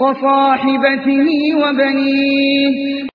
وصاحبته وبنيه.